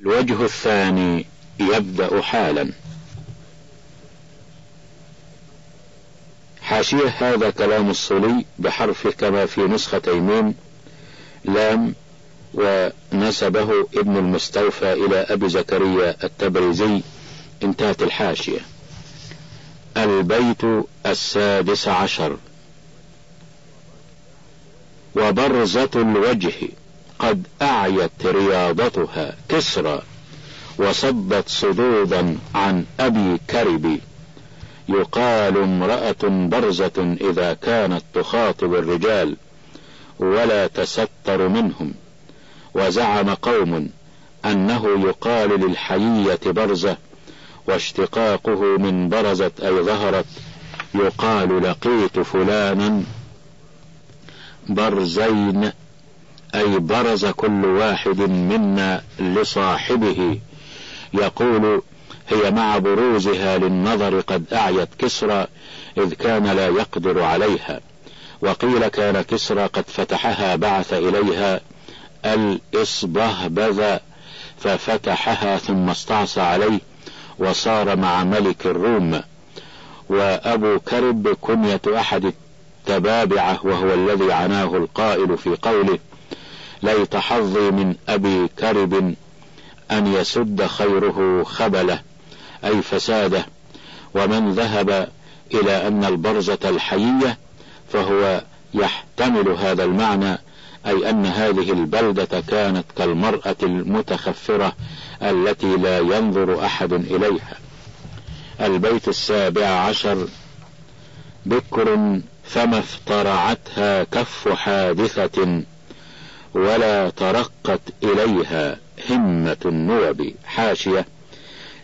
الوجه الثاني يبدأ حالا. حاشية هذا كلام الصلي بحرف كما في نسخة تيمين لام ونسبه ابن المستوفى إلى أبي زكريا التبريزي انتهت الحاشية. البيت السادس عشر. وبرزة الوجه. قد أعيت رياضتها كسرى وصدت صدودا عن أبي كرب. يقال امرأة برزة إذا كانت تخاطب الرجال ولا تستر منهم. وزعم قوم أنه يقال للحيية برزة واشتقاقه من برزت أي ظهرت يقال لقيت فلانا برزين. أي برز كل واحد منا لصاحبه. يقول هي مع بروزها للنظر قد أعيت كسرى إذ كان لا يقدر عليها. وقيل كان كسرى قد فتحها بعث إليها. الإصبهبذ ففتحها ثم استعصى عليه وصار مع ملك الروم. وأبو كرب كنية أحد التبابعة وهو الذي عناه القائل في قوله ليت حظي من أبي كرب أن يسد خيره خبله أي فساده. ومن ذهب إلى أن البرزة الحيية فهو يحتمل هذا المعنى أي أن هذه البلدة كانت كالمرأة المتخفرة التي لا ينظر أحد إليها. البيت السابع عشر بكر فما افترعتها كف حادثة ولا ترقت إليها همة النوب. حاشية.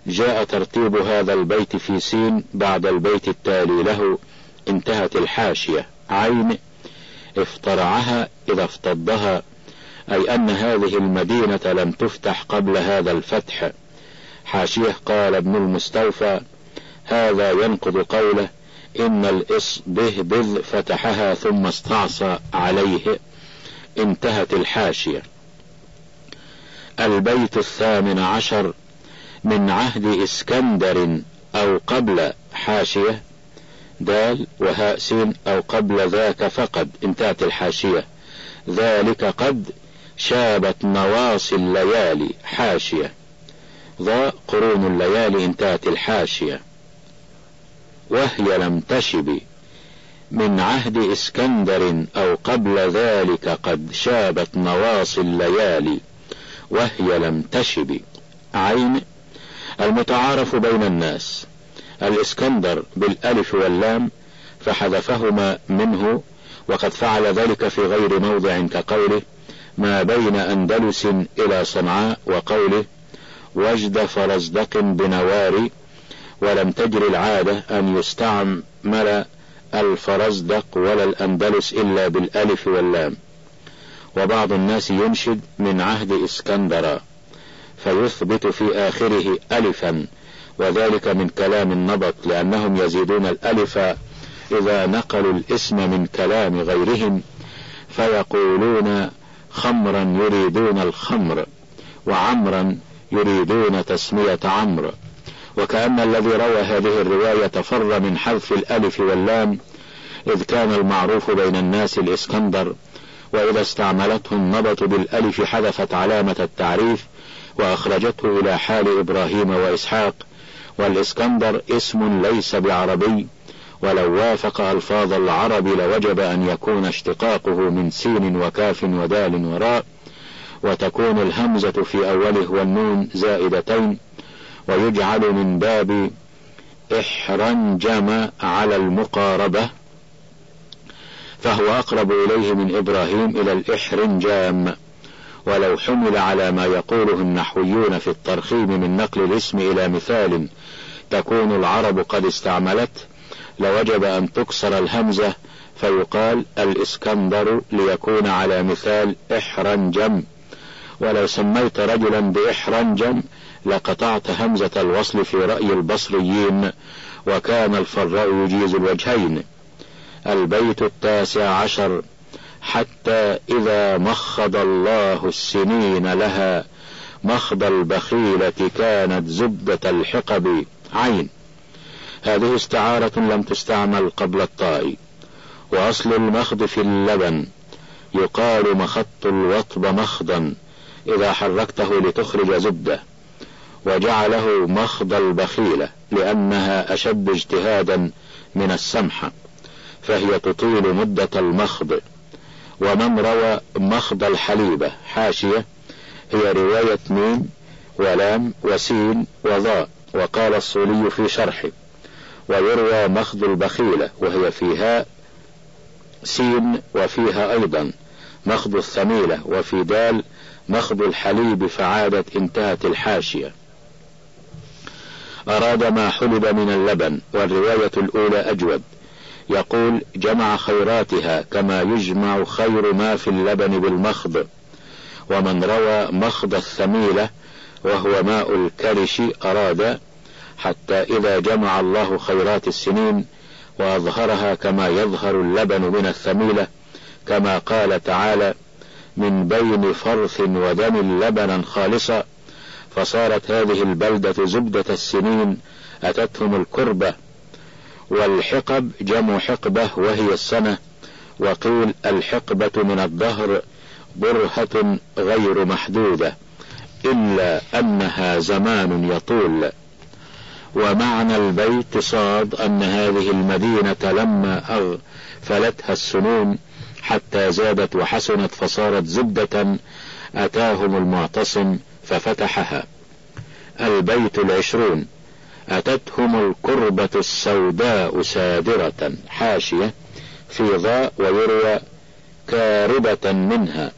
جاء ترتيب هذا البيت في سين بعد البيت التالي له. انتهت الحاشية. عين. افترعها إذا افتضها. أي أن هذه المدينة لم تفتح قبل هذا الفتح. حاشية. قال ابن المستوفى هذا ينقض قوله إن الإصبهبذ فتحها ثم استعصى عليه. انتهت الحاشية. البيت الثامن عشر من عهد إسكندر أو قبل حاشية دال وهاء سين أو قبل ذاك فقد انتهت الحاشية. ذلك قد شابت نواصي الليالي حاشية. ضاء قرون الليالي انتهت الحاشية. وهي لم تشب. من عهد إسكندر أو قبل ذلك قد شابت نواصي الليالي وهي لم تشب. عين المتعارف بين الناس. الإسكندر بالألف واللام فحذفهما منه وقد فعل ذلك في غير موضع كقوله ما بين أندلس إلى صنعاء وقوله وجد فرزدق بنواري ولم تجر العادة أن يستعمل الفرزدق ولا الأندلس إلا بالألف واللام. وبعض الناس ينشد من عهد إسكندر فيثبت في آخره ألفا وذلك من كلام النبط لأنهم يزيدون الألف إذا نقلوا الاسم من كلام غيرهم فيقولون خمرا يريدون الخمر وعمرا يريدون تسمية عمرو. وكأن الذي روى هذه الرواية فر من حذف الألف واللام إذ كان المعروف بين الناس الإسكندر وإذا استعملته النبط بالألف حذفت علامة التعريف وأخرجته إلى حال إبراهيم وإسحاق والإسكندر اسم ليس بعربي ولو وافق ألفاظ العرب لوجب أن يكون اشتقاقه من سين وكاف ودال وراء وتكون الهمزة في أوله والنون زائدتين ويجعل من باب إحرنجم على المقاربة فهو أقرب إليه من إبراهيم إلى الإحرنجام. ولو حمل على ما يقوله النحويون في الترخيم من نقل الاسم إلى مثال تكون العرب قد استعملت لوجب أن تكسر الهمزة فيقال الإسكندر ليكون على مثال إحرنجم. ولو سميت رجلا بإحرنجم لقطعت همزة الوصل في رأي البصريين وكان الفراء يجيز الوجهين. البيت التاسع عشر حتى إذا مخض الله السنين لها مخض البخيلة كانت زبدة الحقب. عين. هذه استعارة لم تستعمل قبل الطاء وأصل المخض في اللبن. يقال مخط الوطب مخضا إذا حركته لتخرج زبدة. وجعله مخض البخيلة لأنها أشد اجتهادا من السمحة فهي تطيل مدة المخض. ومن روى مخض الحليبة حاشية هي رواية ميم ولام وسين وضاء وقال الصولي في شرحه ويروى مخض البخيلة وهي فيها سين وفيها أيضا مخض الثميلة وفي دال مخض الحليب فعادت انتهت الحاشية. أراد ما حلب من اللبن والرواية الأولى أجود. يقول جمع خيراتها كما يجمع خير ما في اللبن بالمخض. ومن روى مخض الثميلة وهو ماء الكرش أراد حتى إذا جمع الله خيرات السنين وأظهرها كما يظهر اللبن من الثميلة كما قال تعالى من بين فرث ودم لبنا خالصا فصارت هذه البلدة زبدة السنين أتتهم الكربة والحقب جمع حقبة وهي السنة وقيل الحقبة من الدهر برهة غير محدودة إلا أنها زمان يطول. ومعنى البيت صاد أن هذه المدينة لما أغفلتها السنون حتى زادت وحسنت فصارت زبدة أتاهم المعتصم ففتحها. البيت العشرون. أتتهم الكربة السوداء سادرة حاشية في ضاء ويروى كاربة منها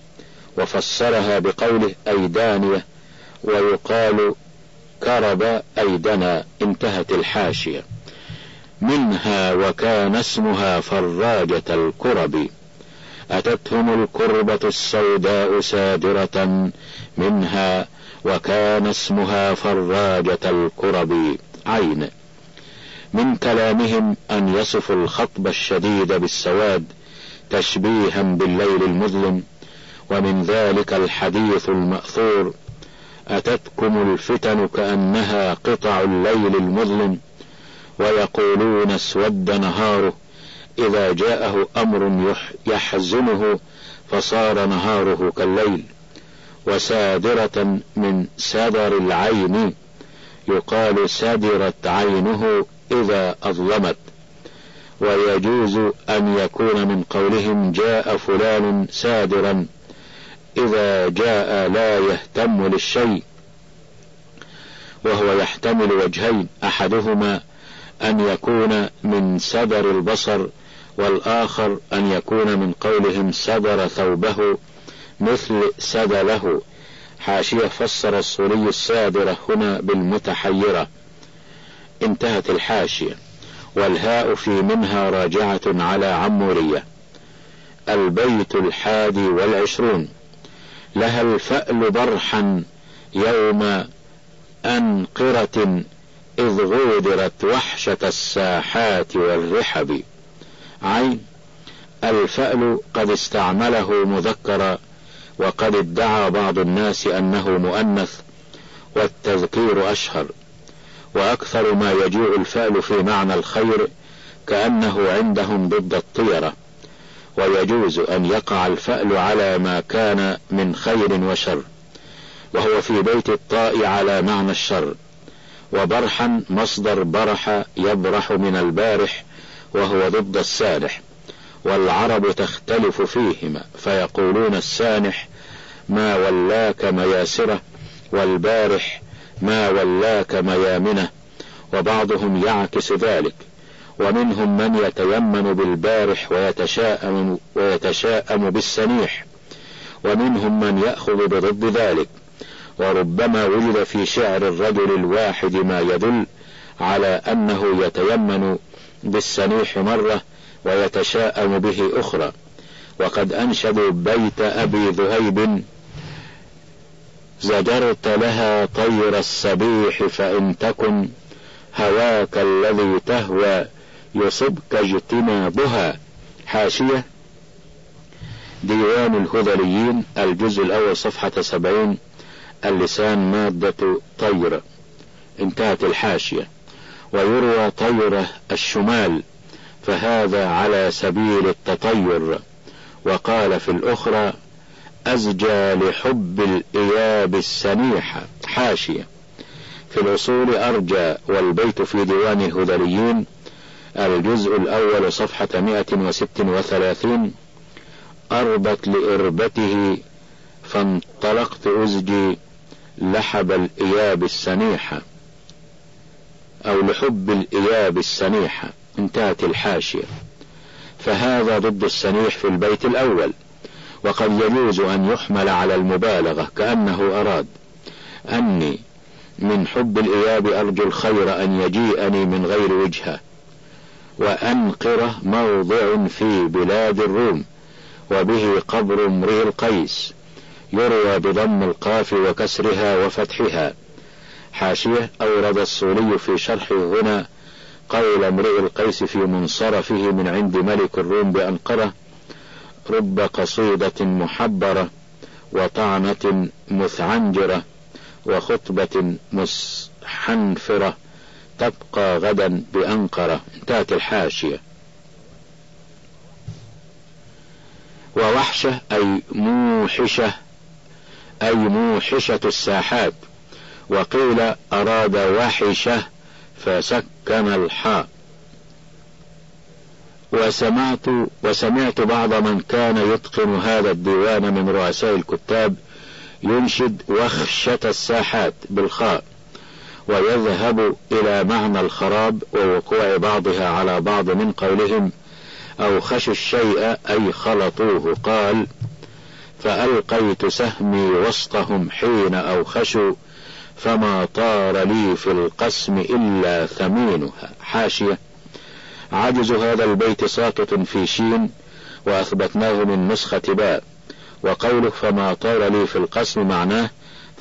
وفسرها بقوله أي دانية ويقال كرب أي دنا انتهت الحاشية. منها وكان اسمها فراجة الكرب. أتتهم الكربة السوداء سادرة منها وكان اسمها فراجة الكرب عين. من كلامهم أن يصفوا الخطب الشديد بالسواد تشبيها بالليل المظلم ومن ذلك الحديث المأثور أتتكم الفتن كأنها قطع الليل المظلم؟ ويقولون اسود نهاره إذا جاءه أمر يحزنه فصار نهاره كالليل. وسادرة من سدر العين. يقال سدرت عينه إذا أظلمت. ويجوز أن يكون من قولهم جاء فلان سادرا إذا جاء لا يهتم للشيء. وهو يحتمل وجهين أحدهما أن يكون من سدر البصر والآخر أن يكون من قولهم سدر ثوبه. مثل سدله. حاشية فسر الصوري السادرة هنا بالمتحيرة. انتهت الحاشية. والهاء في منها راجعة على عمورية. البيت الحادي والعشرون. لها الفأل برحا يوم أنقرة إذ غودرت وحشة الساحات والرحب. عين. الفأل قد استعمله مذكرا وقد ادعى بعض الناس أنه مؤنث والتذكير أشهر وأكثر ما يجيء الفأل في معنى الخير كأنه عندهم ضد الطيرة ويجوز أن يقع الفأل على ما كان من خير وشر وهو في بيت الطاء على معنى الشر وبرحا مصدر برح يبرح من البارح وهو ضد السارح. والعرب تختلف فيهما فيقولون السانح ما ولاك مياسره والبارح ما ولاك ميامنه وبعضهم يعكس ذلك ومنهم من يتيمن بالبارح ويتشاءم, ويتشاءم بالسنيح ومنهم من يأخذ بضد ذلك وربما وجد في شعر الرجل الواحد ما يدل على أنه يتيمن بالسنيح مرة ويتشاءم به أخرى. وقد أنشدوا بيت أبي ذهيب زجرت لها طير السبيح فإن تكن هواك الذي تهوى يصبك اجتنابها. حاشية ديوان الهذليين الجزء الأول صفحة سبعين اللسان مادة طير انتهت الحاشية. ويروى طيرة الشمال فهذا على سبيل التطير. وقال في الأخرى أزجى لحب الإياب السنيحة حاشية. في الأصول أرجى والبيت في ديوان الهذليين الجزء الأول صفحة 136 أربت لإربته فانطلقت أزجي لحب الإياب السنيحة أو لحب الإياب السنيحة انتهت الحاشية. فهذا ضد السنيح في البيت الأول وقد يجوز أن يحمل على المبالغة كأنه أراد. أني من حب الإياب أرجو الخير أن يجيئني من غير وجهة وأنقرة موضع في بلاد الروم وبه قبر امرئ القيس يروى بضم القاف وكسرها وفتحها. حاشية أورد الصولي في شرح هنا قول امرئ القيس في منصرفه من عند ملك الروم بأنقرة رب قصيدة محبرة وطعنة مثعنجرة وخطبة مسحنفرة تبقى غدا بأنقرة. انتهت الحاشية. ووحشة أي موحشة أي موحشة الساحات. وقيل أراد وحشة فسكن الحاء. وسمعت وسمعت بعض من كان يتقن هذا الديوان من رؤساء الكتاب ينشد وخشة الساحات بالخاء ويذهب إلى معنى الخراب ووقوع بعضها على بعض من قولهم أو خشوا الشيء أي خلطوه. قال فألقيت سهمي وسطهم حين أوخشوا فما طار لي في القسم إلا ثمينها. حاشية. عجز هذا البيت ساقط في شين وأثبتناه من نسخة باء. وقوله فما طار لي في القسم معناه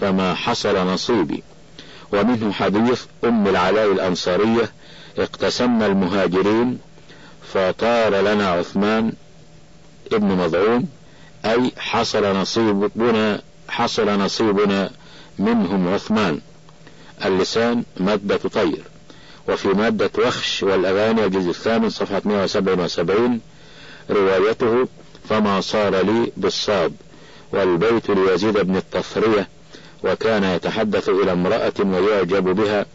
فما حصل نصيبي. ومنه حديث أم العلاء الأنصارية اقتسمنا المهاجرين فطار لنا عثمان ابن مضعون أي حصل نصيبنا حصل نصيبنا منهم عثمان. اللسان مادة طير وفي مادة وخش والأغاني الجزء الثامن صفحة 177 روايته فما صار لي بالصاد والبيت ليزيد بن الطفرية وكان يتحدث إلى امرأة ويعجب بها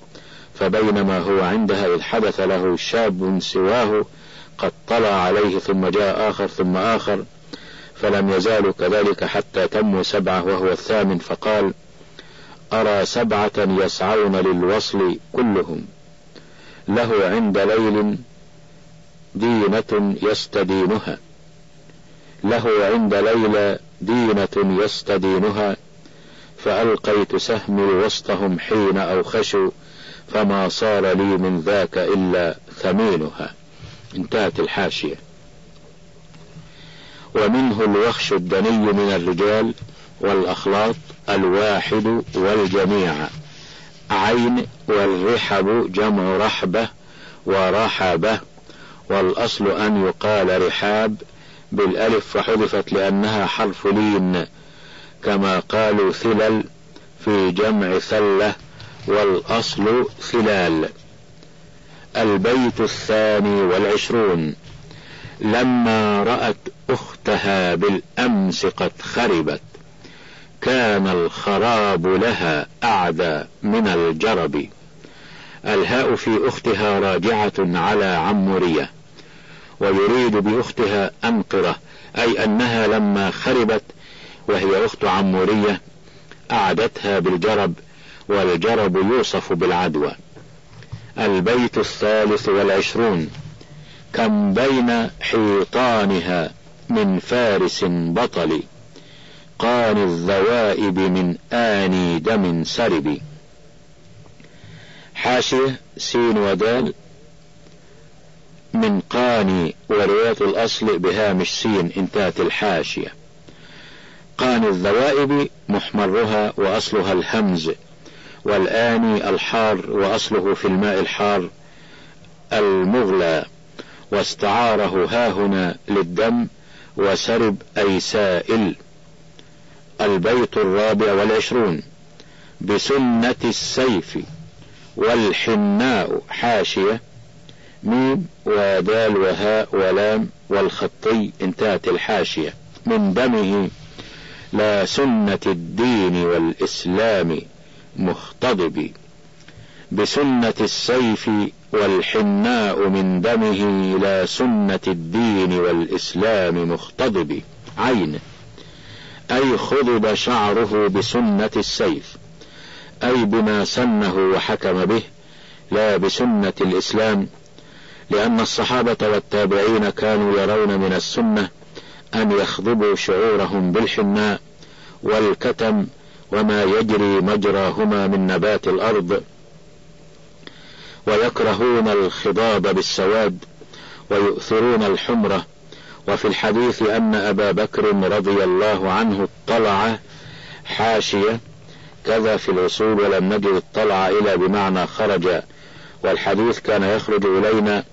فبينما هو عندها إذ حدث له شاب سواه قد طلع عليه ثم جاء آخر ثم آخر فلم يزالوا كذلك حتى تموا سبعة وهو الثامن فقال أرى سبعة يسعون للوصل كلهم. له عند ليل دينة يستدينها. له عند ليلى دينة يستدينها. فألقيت سهمي وسطهم حين أوخشوا فما صار لي من ذاك إلا ثمينها. انتهت الحاشية. ومنه الوخش الدني من الرجال والأخلاط الواحد والجميع. عين والرحب جمع رحبة ورحبة. والأصل أن يقال رحاب بالألف فحذفت لأنها حرف لين. كما قالوا ثلل في جمع ثلة والأصل ثلال. البيت الثاني والعشرون. لما رأت أختها بالأمس قد خربت. كان الخراب لها أعدى من الجرب. الهاء في أختها راجعة على عمورية ويريد بأختها أنقرة أي أنها لما خربت وهي أخت عمورية أعدتها بالجرب والجرب يوصف بالعدوى. البيت الثالث والعشرون. كم بين حيطانها من فارس بطل قان الذوائب من آني دم سرب. حاشية سين ودال من قاني ورواية الأصل بهامش سين انتهت الحاشية. قاني الذوائب محمرها وأصلها الهمز. والآني الحار وأصله في الماء الحار المغلى. واستعاره هاهنا للدم وسرب أي سائل. البيت الرابع والعشرون بسنة السيف والحناء حاشية ميم ودال وهاء ولام والخطي انتهت الحاشية. من دمه لا سنة الدين والإسلام مختضب. بسنة السيف والحناء من دمه لا سنة الدين والإسلام مختضب. عين. أي خضب شعره بسنة السيف أي بما سنه وحكم به لا بسنة الإسلام لأن الصحابة والتابعين كانوا يرون من السنة أن يخضبوا شعورهم بالحناء والكتم وما يجري مجراهما من نبات الأرض ويكرهون الخضاب بالسواد ويؤثرون الحمرة وفي الحديث أن أبا بكر رضي الله عنه اطلع حاشية كذا في الوصول ولم نجد اطلع إلى بمعنى خرج والحديث كان يخرج إلينا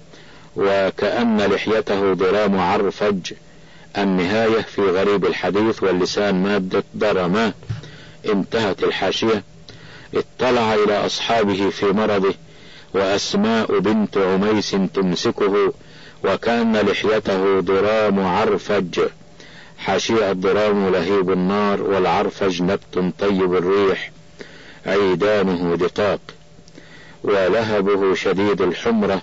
وكأن لحيته ضرام عرفج النهاية في غريب الحديث واللسان مادة درما انتهت الحاشية. اطلع إلى أصحابه في مرضه وأسماء بنت عميس تمسكه وكان لحيته ضرام عرفج. حاشية الضرام لهيب النار والعرفج نبت طيب الريح. عيدانه دقاق. ولهبه شديد الحمرة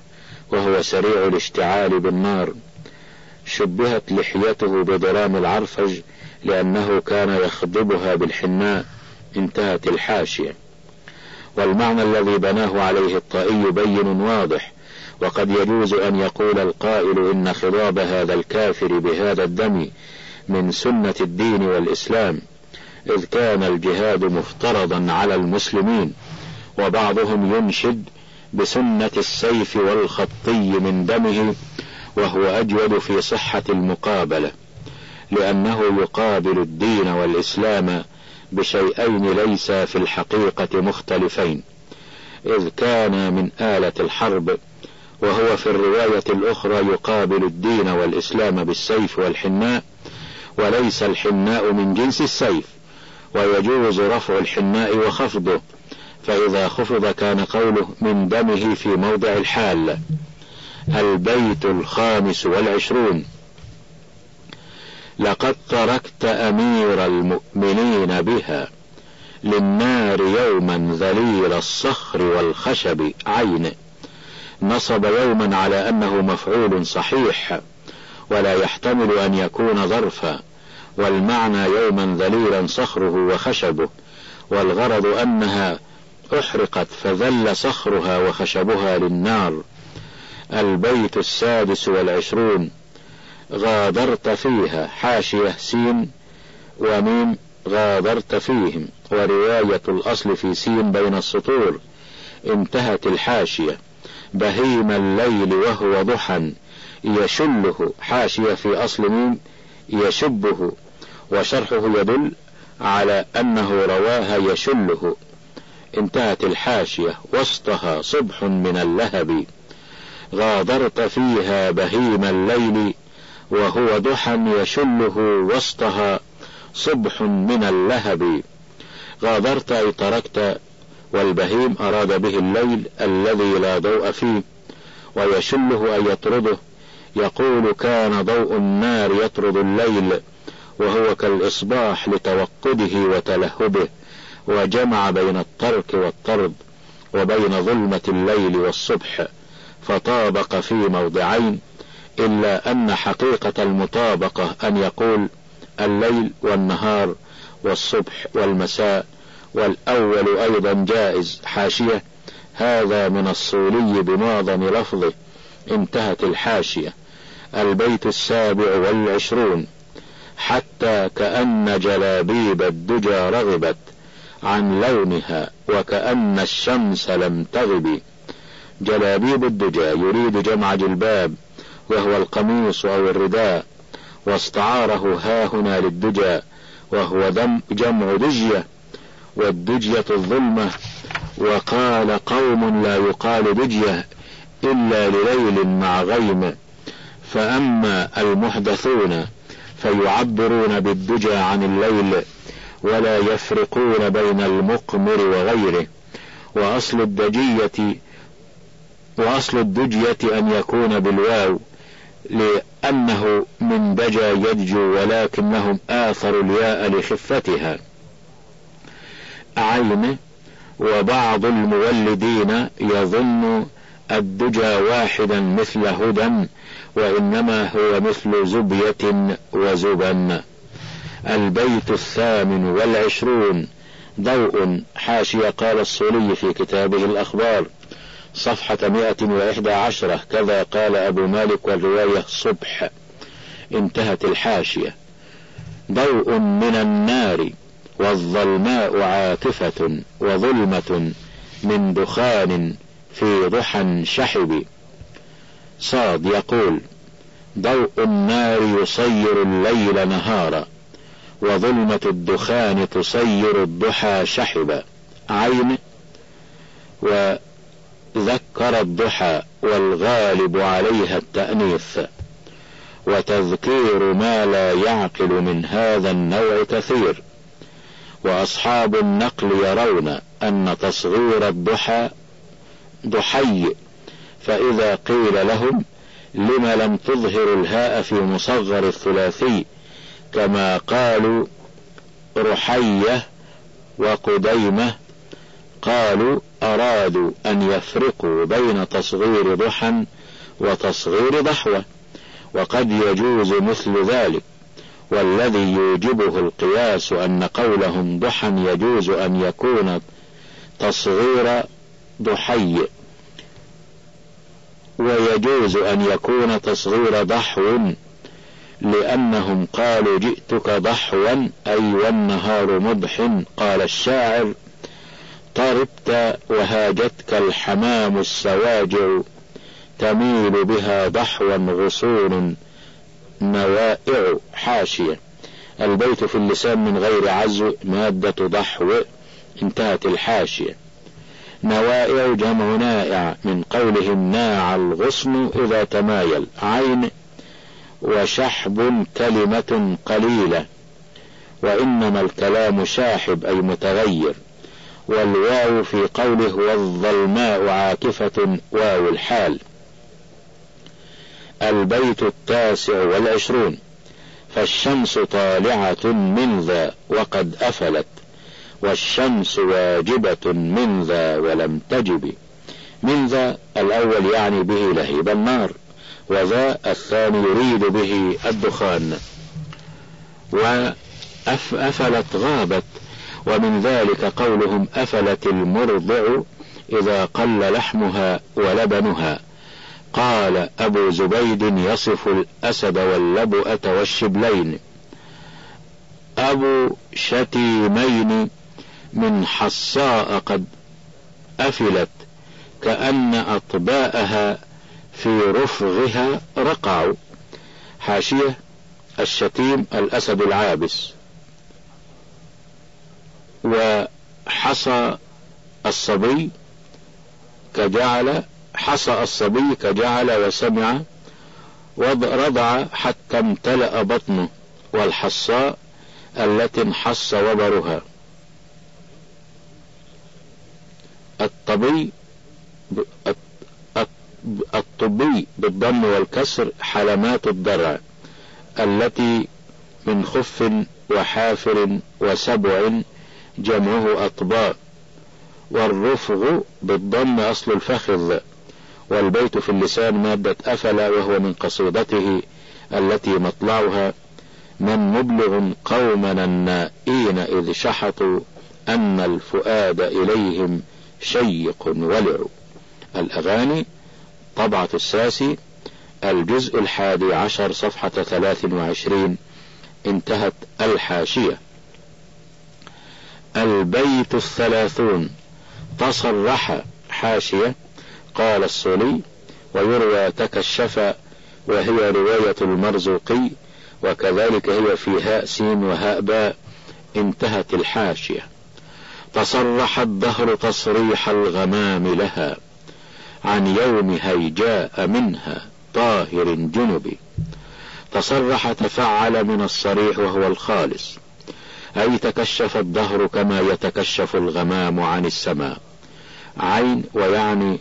وهو سريع الاشتعال بالنار. شبهت لحيته بضرام العرفج لأنه كان يخضبها بالحناء انتهت الحاشية. والمعنى الذي بناه عليه الطائي بين واضح. وقد يجوز أن يقول القائل إن خضاب هذا الكافر بهذا الدم من سنة الدين والإسلام إذ كان الجهاد مفترضا على المسلمين وبعضهم ينشد بسنة السيف والخطي من دمه وهو أجود في صحة المقابلة لأنه يقابل الدين والإسلام بشيئين ليس في الحقيقة مختلفين إذ كان من آلة الحرب وهو في الرواية الأخرى يقابل الدين والإسلام بالسيف والحناء وليس الحناء من جنس السيف ويجوز رفع الحناء وخفضه فإذا خفض كان قوله من دمه في موضع الحال البيت الخامس والعشرون. لقد تركت أمير المؤمنين بها للنار يوما ذليل الصخر والخشب عين نصب يوما على أنه مفعول صحيح ولا يحتمل أن يكون ظرفا والمعنى يوما ذليلا صخره وخشبه والغرض أنها أحرقت فذل صخرها وخشبها للنار. البيت السادس والعشرون غادرت فيها حاشية سين وميم غادرت فيهم ورواية الأصل في سين بين السطور انتهت الحاشية. بهيم الليل وهو ضحى يشله حاشية في أصل ميم يشبه. وشرحه يدل على أنه رواها يشله. انتهت الحاشية وسطها صبح من اللهب. غادرت فيها بهيم الليل وهو ضحى يشله وسطها صبح من اللهب. غادرت أي تركت والبهيم أراد به الليل الذي لا ضوء فيه ويشله أي يطرده. يقول كان ضوء النار يطرد الليل وهو كالإصباح لتوقده وتلهبه وجمع بين الترك والطرد وبين ظلمة الليل والصبح. فطابق في موضعين إلا أن حقيقة المطابقة أن يقول الليل والنهار والصبح والمساء والأول أيضا جائز حاشية. هذا من الصولي بمعظم لفظه. انتهت الحاشية. البيت السابع والعشرون. حتى كأن جلابيب الدجى رغبت عن لونها وكأن الشمس لم تغب. جلابيب الدجى يريد جمع جلباب وهو القميص أو الرداء. واستعاره ها هنا للدجى وهو جمع دجية. والدجية الظلمة وقال قوم لا يقال دجية إلا لليل مع غيم. فأما المحدثون فيعبرون بالدجى عن الليل ولا يفرقون بين المقمر وغيره. وأصل الدجية وأصل الدجية أن يكون بالواو لأنه من دجا يدجو ولكنهم آثروا الياء لخفتها. عين وبعض المولدين يظن الدجى واحدا مثل هدى وإنما هو مثل زبية وزبا. البيت الثامن والعشرون. ضوء حاشية قال الصولي في كتابه الأخبار. صفحة مئة وإحدى عشرة. كذا قال أبو مالك والرواية صبح. انتهت الحاشية. ضوء من النار. والظلماء عاطفة وظلمة من دخان في ضحى شحب. صاد يقول ضوء النار يصير الليل نهارا وظلمة الدخان تصير الضحى شحبا عين وذكر الضحى والغالب عليها التأنيث. وتذكير ما لا يعقل من هذا النوع كثير. وأصحاب النقل يرون أن تصغير الضحى ضحي فإذا قيل لهم لم لم تظهر الهاء في مصغر الثلاثي كما قالوا رحية وقديمة قالوا أرادوا أن يفرقوا بين تصغير ضحى وتصغير ضحوة وقد يجوز مثل ذلك. والذي يوجبه القياس أن قولهم ضحى يجوز أن يكون تصغير ضحي. ويجوز أن يكون تصغير ضحو لأنهم قالوا جئتك ضحوا أي والنهار مضح. قال الشاعر طربت وهاجتك الحمام السواجع تميل بها ضحوا غصون. نوائع حاشية. البيت في اللسان من غير عزو مادة ضحو انتهت الحاشية. نوائع جمع نائع من قولهم ناع الغصن إذا تمايل. عين وشحب كلمة قليلة. وإنما الكلام شاحب أي متغير. والواو في قوله والظلماء عاكفة واو الحال. البيت التاسع والعشرون فالشمس طالعة من ذا وقد أفلت والشمس واجبة من ذا ولم تجب. من ذا الأول يعني به لهيب النار وذا الثاني يريد به الدخان. وأفلت غابت ومن ذلك قولهم أفلت المرضع إذا قل لحمها ولبنها. قال أبو زبيد يصف الأسد واللبؤة والشبلين. أبو شتيمين من حصاء قد أفلت كأن أطباءها في رفغها رقعوا حاشية الشتيم الأسد العابس. وحصى الصبي كجعل حصى الصبي كجعل وسمع رضع حتى امتلأ بطنه والحصاء التي انحص وبرها. الطبي الطبي بالضم والكسر حلمات الدرع التي من خف وحافر وسبع جمعه أطباء والرفغ بالضم أصل الفخذ والبيت في اللسان مادة أفل وهو من قصيدته التي مطلعها من مبلغ قومنا النائين إذ شحطوا أن الفؤاد إليهم شيق ولع. الأغاني طبعة الساسي الجزء الحادي عشر صفحة ثلاث وعشرين انتهت الحاشية. البيت الثلاثون تصرح حاشية قال الصولي ويروى تكشف وهي رواية المرزوقي وكذلك هي في هاء سين وهاء باء انتهت الحاشية. تصرح الدهر تصريح الغمام لها عن يوم هيجاء منها طاهر جنبي. تصرح تفعل من الصريح وهو الخالص أي تكشف الدهر كما يتكشف الغمام عن السماء. عين ويعني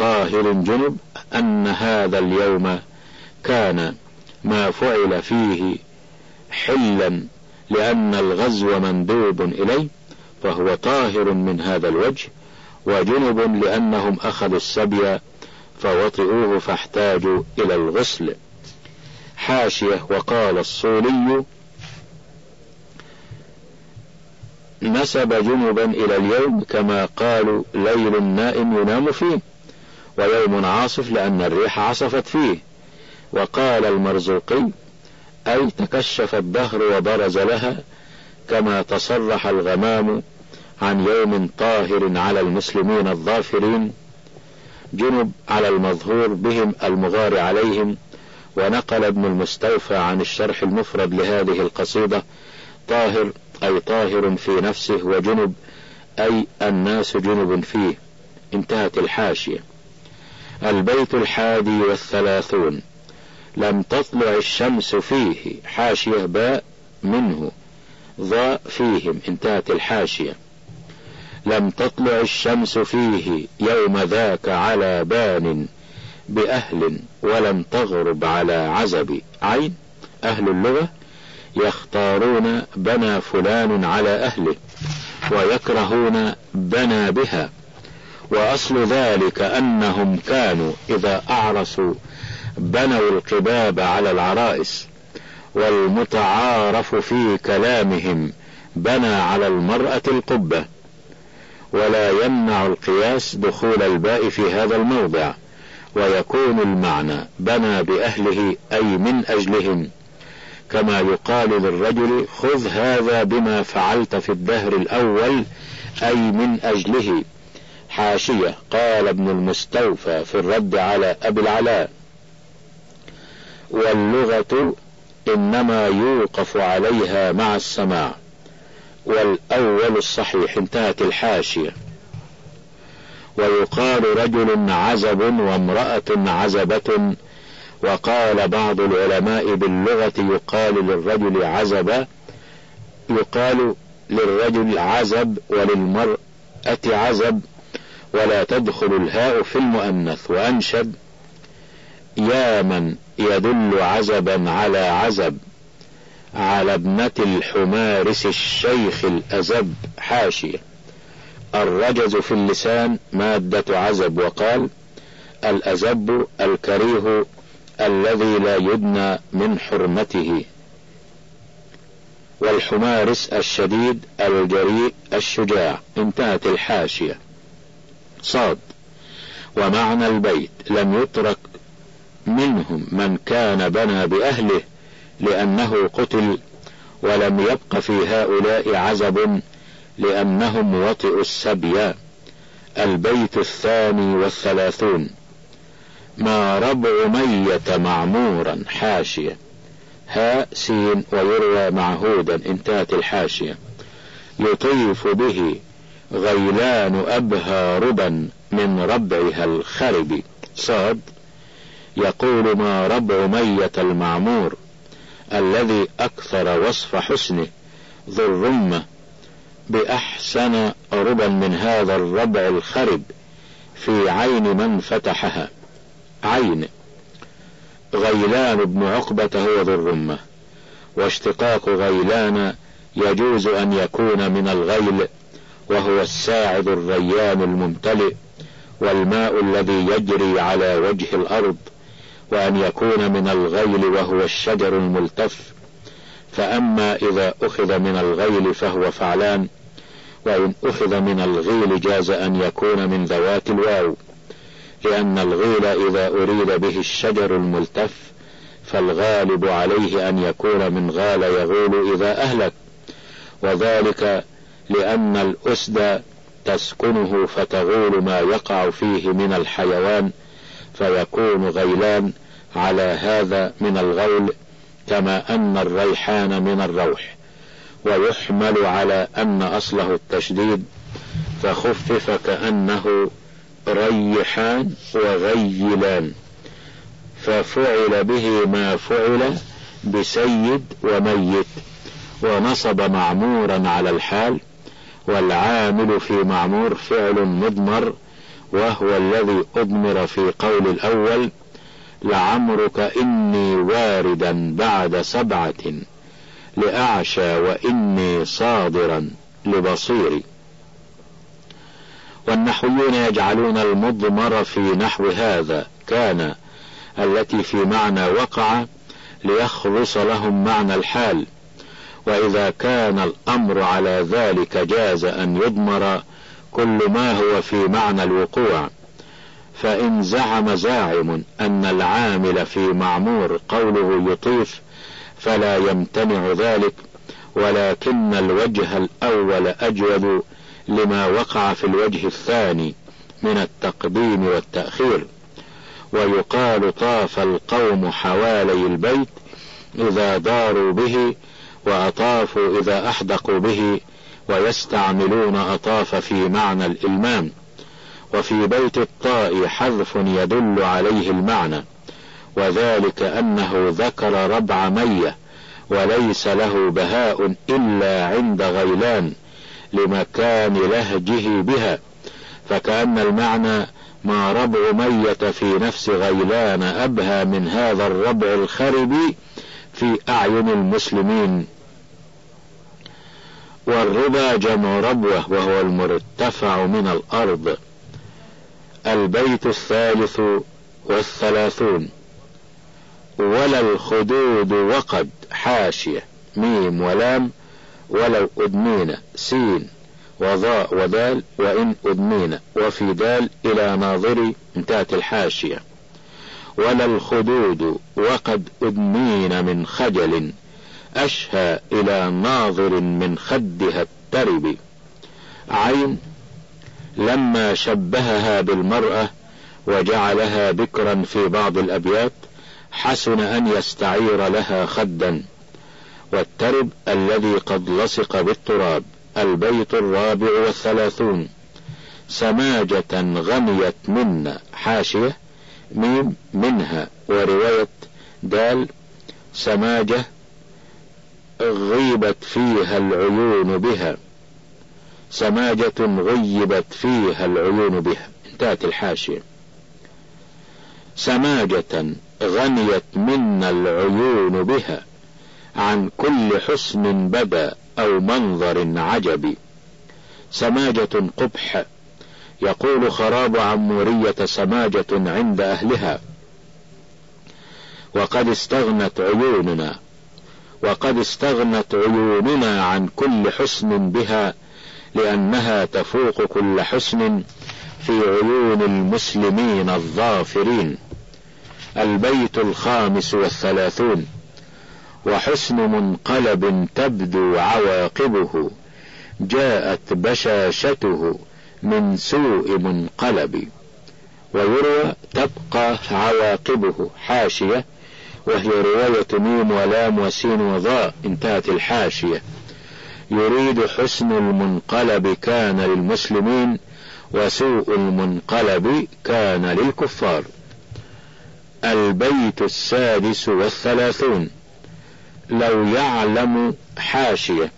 طاهر جنب أن هذا اليوم كان ما فعل فيه حلا لأن الغزو مندوب إليه فهو طاهر من هذا الوجه وجنب لأنهم أخذوا السبي فوطئوه فاحتاجوا إلى الغسل. حاشية وقال الصولي نسب جنبا إلى اليوم كما قالوا ليل نائم ينام فيه. ويوم عاصف لأن الريح عصفت فيه. وقال المرزوقي أي تكشف الدهر وبرز لها كما تصرح الغمام عن يوم طاهر على المسلمين الظافرين جنب على المظهور بهم المغار عليهم ونقل ابن المستوفى عن الشرح المفرد لهذه القصيدة طاهر أي طاهر في نفسه وجنب أي الناس جنب فيه. انتهت الحاشية. البيت الحادي والثلاثون. لم تطلع الشمس فيه حاشية باء منه ضاء فيهم انتهت الحاشية. لم تطلع الشمس فيه يوم ذاك على بان بأهل ولم تغرب على عزب. عين أهل اللغة يختارون بنى فلان على أهله ويكرهون بنى بها. وأصل ذلك أنهم كانوا إذا أعرسوا بنوا القباب على العرائس والمتعارف في كلامهم بنى على المرأة القبة. ولا يمنع القياس دخول الباء في هذا الموضع ويكون المعنى بنى بأهله أي من أجلهم. كما يقال للرجل خذ هذا بما فعلت في الدهر الأول أي من أجله. حاشية. قال ابن المستوفى في الرد على أبي العلاء واللغة إنما يوقف عليها مع السماع والأول الصحيح انتهت الحاشية. ويقال رجل عزب وامرأة عزبة وقال بعض العلماء باللغة يقال للرجل عزب يقال للرجل عزب وللمرأة عزب. ولا تدخل الهاء في المؤنث. وأنشد يا من يدل عزبا على عزب على ابنة الحمارس الشيخ الأزب حاشية. الرجز في اللسان مادة عزب وقال الأزب الكريه الذي لا يدنى من حرمته. والحمارس الشديد الجريء الشجاع انتهت الحاشية. صاد ومعنى البيت لم يترك منهم من كان بنى بأهله لأنه قتل ولم يبق في هؤلاء عزب لأنهم وطئوا السبي البيت الثاني والثلاثون ما ربع مية معمورا حاشية هاء سين ويروى معهودا انتهت الحاشية يطيف به غيلان أبهى ربا من ربعها الخرب. صاد يقول ما ربع مية المعمور الذي أكثر وصف حسنه ذو الرمة بأحسن ربا من هذا الربع الخرب في عين من فتحها. عين غيلان بن عقبة هو ذو الرمة واشتقاق غيلان يجوز أن يكون من الغيل وهو الساعد الريان الممتلئ والماء الذي يجري على وجه الأرض وأن يكون من الغيل وهو الشجر الملتف. فأما إذا أخذ من الغيل فهو فعلان وإن أخذ من الغيل جاز أن يكون من ذوات الواو. لأن الغيل إذا أريد به الشجر الملتف فالغالب عليه أن يكون من غال يغول إذا أهلك. وذلك لأن الأسد تسكنه فتغول ما يقع فيه من الحيوان فيكون غيلان على هذا من الغول كما أن الريحان من الروح. ويحمل على أن أصله التشديد فخفف كأنه ريحان وغيلان. ففعل به ما فعل بسيد وميت ونصب معمورا على الحال والعامل في معمور فعل مضمر وهو الذي أضمر في قول الأول لعمرك إني واردا بعد سبعة لأعشى وإني صادرا لبصيري. والنحويون يجعلون المضمر في نحو هذا كان التي في معنى وقع ليخلص لهم معنى الحال. وإذا كان الأمر على ذلك جاز أن يضمر كل ما هو في معنى الوقوع. فإن زعم زاعم أن العامل في معمور قوله يطيف فلا يمتنع ذلك ولكن الوجه الأول أجود لما وقع في الوجه الثاني من التقديم والتأخير. ويقال طاف القوم حوالي البيت إذا داروا به وأطافوا إذا أحدقوا به ويستعملون أطاف في معنى الإلمام. وفي بيت الطاء حذف يدل عليه المعنى وذلك أنه ذكر ربع مية وليس له بهاء إلا عند غيلان لمكان لهجه بها. فكأن المعنى ما ربع مية في نفس غيلان أبهى من هذا الربع الخرب في أعين المسلمين. والربا جمع ربوة وهو المرتفع من الأرض. البيت الثالث والثلاثون. ولا الخدود وقد حاشية. ميم ولام ولو أدمين سين وضاء ودال وإن أدمين وفي دال إلى ناظري انتهت الحاشية. ولا الخدود وقد أدمين من خجل أشهى إلى ناظر من خدها الترب. عين لما شبهها بالمرأة وجعلها بكرا في بعض الأبيات حسن أن يستعير لها خدا. والترب الذي قد لصق بالتراب البيت الرابع والثلاثون. سماجة غنيت منا حاشية ميم منها ورواية دال سماجة غيبت فيها العيون بها. سماجة غيبت فيها العيون بها. انتهت الحاشية. سماجة غنيت منا العيون بها. عن كل حسن بدا أو منظر عجب سماجة قبح يقول خراب عمورية سماجة عند أهلها. وقد استغنت عيوننا وقد استغنت عيوننا عن كل حسن بها لأنها تفوق كل حسن في عيون المسلمين الظافرين. البيت الخامس والثلاثون. وحسن منقلب تبدو عواقبه جاءت بشاشته. من سوء منقلب. ويروى تبقى عواقبه حاشية وهي رواية ميم ولام وسين وضاء انتهت الحاشية. يريد حسن المنقلب كان للمسلمين وسوء المنقلب كان للكفار. البيت السادس والثلاثون. لو يعلم حاشية.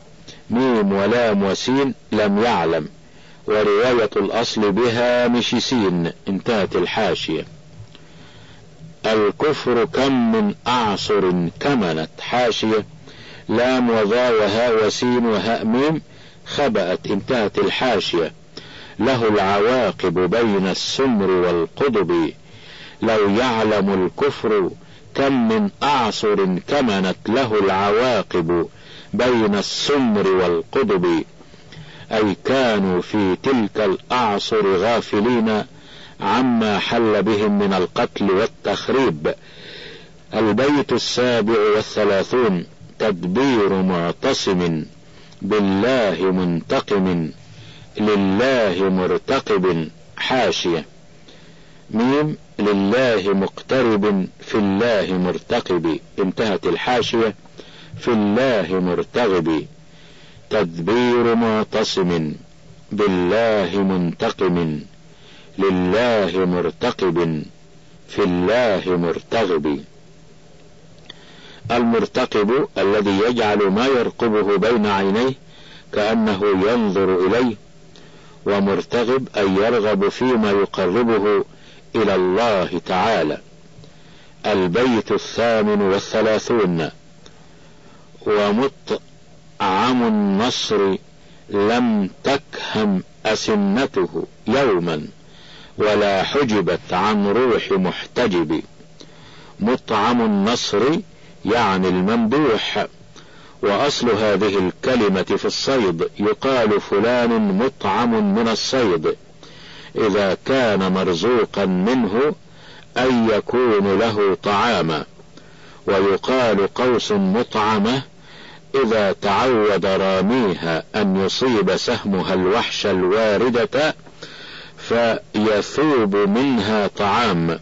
ميم ولام وسين لم يعلم. ورواية الأصل بها مش سين انتهت الحاشية. الكفر كم من أعصر كمنت حاشية. لام وذا وها وسين وهاء ميم خبأت انتهت الحاشية. له العواقب بين السمر والقضب. لو يعلم الكفر كم من أعصر كمنت له العواقب بين السمر والقضب. أي كانوا في تلك الأعصر غافلين عما حل بهم من القتل والتخريب. البيت السابع والثلاثون تدبير معتصم بالله منتقم لله مرتقب حاشية. ميم لله مقترب في الله مرتقب. انتهت الحاشية. في الله مرتغب. تدبير معتصم بالله منتقم لله مرتقب في الله مرتغب. المرتقب الذي يجعل ما يرقبه بين عينيه كأنه ينظر إليه ومرتغب أي يرغب فيما يقربه إلى الله تعالى. البيت الثامن والثلاثون ومطعم النصر لم تكهم أسنته يوما ولا حجبت عن روح محتجب. مطعم النصر يعني الممدوح وأصل هذه الكلمة في الصيد. يقال فلان مطعم من الصيد. إذا كان مرزوقا منه أن يكون له طعاما. ويقال قوس مطعمة إذا تعود راميها أن يصيب سهمها الوحش الواردة فيثوب منها طعام.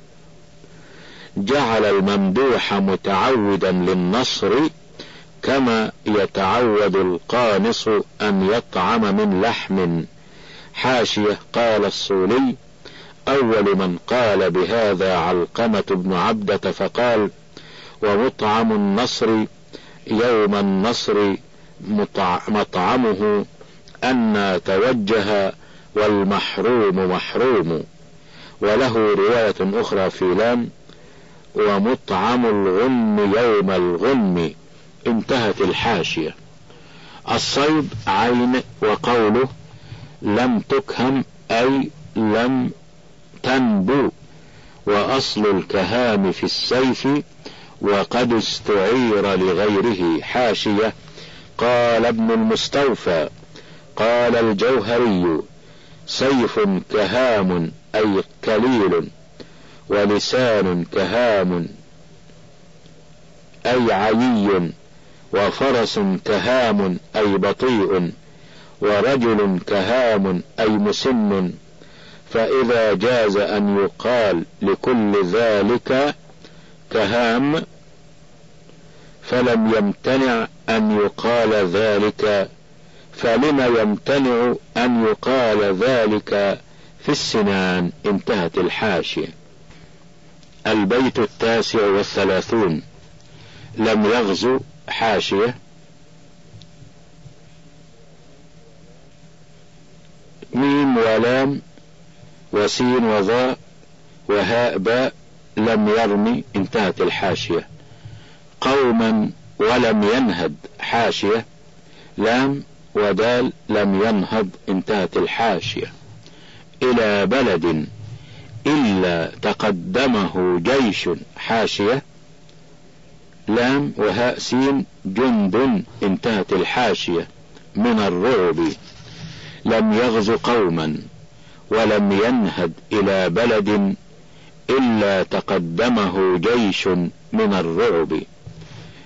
جعل الممدوح متعودا للنصر كما يتعود القانص أن يطعم من لحم. حاشية قال الصولي أول من قال بهذا علقمة بن عبدة فقال ومطعم النصر يوم النصر مطعمه أن توجه والمحروم محروم. وله رواية أخرى في لام ومطعم الغم يوم الغم. انتهت الحاشية. الصيد عين وقوله لم تكهم أي لم تنبو. وأصل الكهام في السيف وقد استعير لغيره حاشية. قال ابن المستوفى قال الجوهري سيف كهام أي كليل ولسان كهام أي عيي وفرس كهام أي بطيء ورجل كهام أي مسن. فإذا جاز أن يقال لكل ذلك كهام فلم يمتنع أن يقال ذلك فلم يمتنع أن يقال ذلك في السنان. انتهت الحاشية. البيت التاسع والثلاثون. لم يغزو حاشية. ميم ولام وسين وظاء وهاء باء لم يرمي انتهت الحاشية. قوما ولم ينهد حاشية. لام ودال لم ينهض انتهت الحاشية. إلى بلد إلا تقدمه جيش حاشية. لام وهاء سين جند انتهت الحاشية. من الرعب. لم يغز قوما ولم ينهد إلى بلد إلا تقدمه جيش من الرعب.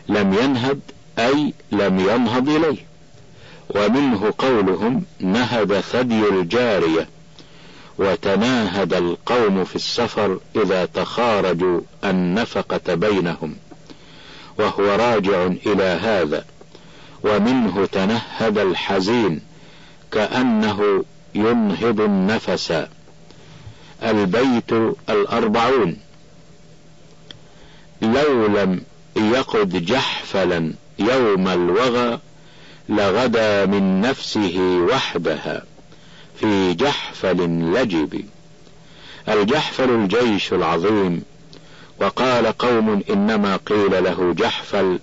لم ينهد أي لم ينهض إليه. ومنه قولهم نهد ثدي الجارية. وتناهد القوم في السفر إذا تخارجوا النفقة بينهم. وهو راجع إلى هذا. ومنه تنهد الحزين كأنه ينهض النفس. البيت الأربعون. لو لم يقد جحفلا يوم الوغى لغدا من نفسه وحدها في جحفل لجب الجحفل الجيش العظيم. وقال قوم إنما قيل له جحفل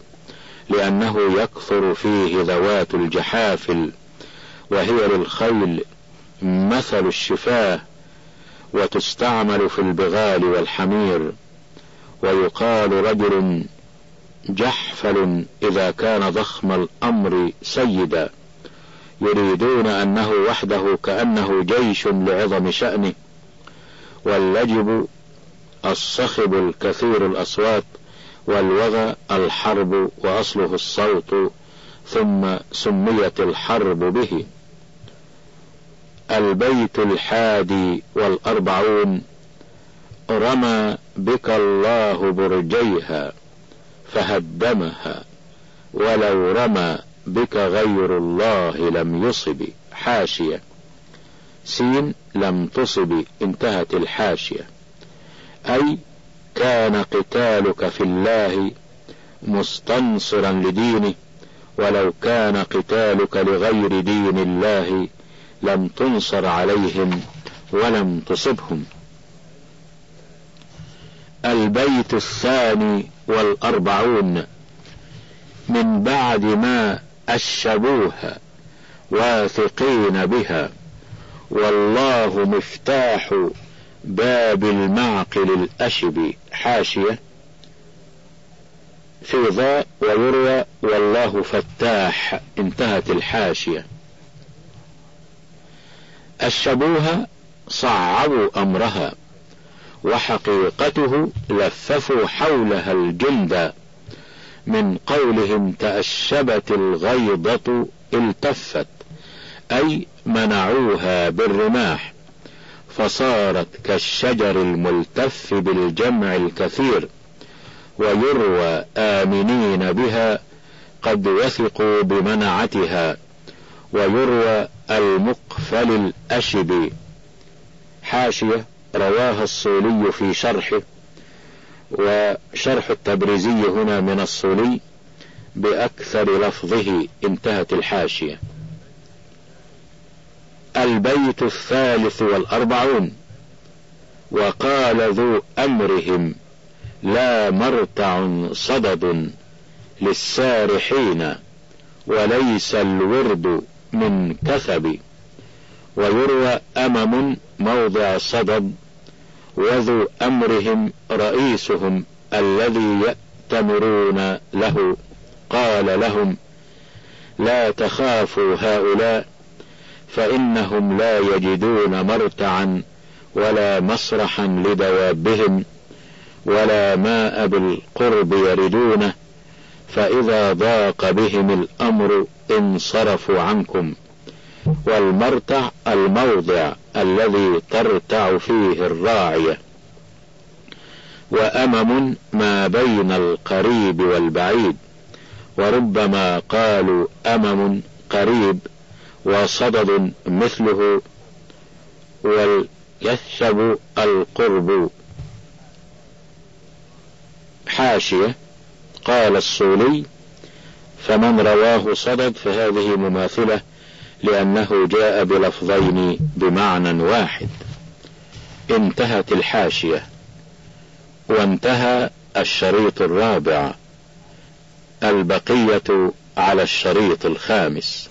لأنه يكثر فيه ذوات الجحافل وهي للخيل مثل الشفاه وتستعمل في البغال والحمير ويقال رجل جحفل إذا كان ضخم الأمر سيدا يريدون أنه وحده كأنه جيش لعظم شأنه واللجب الصخب الكثير الأصوات والوغى الحرب وأصله الصوت ثم سميت الحرب به. البيت الحادي والأربعون رمى بك الله برجيها فهدمها ولو رمى بك غير الله لم يصب حاشية. سين لم تصب انتهت الحاشية. أي كان قتالك في الله مستنصرا لدينه ولو كان قتالك لغير دين الله لم تنصر عليهم ولم تصبهم. البيت الثاني والأربعون من بعد ما أشبوها واثقين بها. والله مفتاح باب المعقل الأشب. حاشية. في ضاء ويروى والله فتاح. انتهت الحاشية. الشبوه صعبوا أمرها وحقيقته لففوا حولها الجلد من قولهم تأشبت الغيضة التفت أي منعوها بالرماح فصارت كالشجر الملتف بالجمع الكثير ويروى آمنين بها قد وثقوا بمنعتها ويروى المقفل الأشب حاشية رواها الصولي في شرحه وشرح التبريزي هنا من الصولي بأكثر لفظه انتهت الحاشية. البيت الثالث والأربعون. وقال ذو أمرهم لا مرتع صدد للسارحين وليس الورد من كثب ويروى أمم موضع صدد وذو أمرهم رئيسهم الذي يأتمرون له. قال لهم لا تخافوا هؤلاء فإنهم لا يجدون مرتعا ولا مسرحا لدوابهم ولا ماء بالقرب يردونه فإذا ضاق بهم الأمر انصرفوا عنكم والمرتع الموضع الذي ترتع فيه الراعية. وأمم ما بين القريب والبعيد وربما قالوا أمم قريب وصدد مثله واليثب القرب. حاشية قال الصولي فمن رواه صدد فهذه مماثلة لأنه جاء بلفظين بمعنى واحد. انتهت الحاشية. وانتهى الشريط الرابع. البقية على الشريط الخامس.